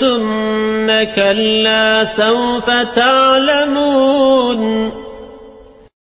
ثم كلا سوف تعلمون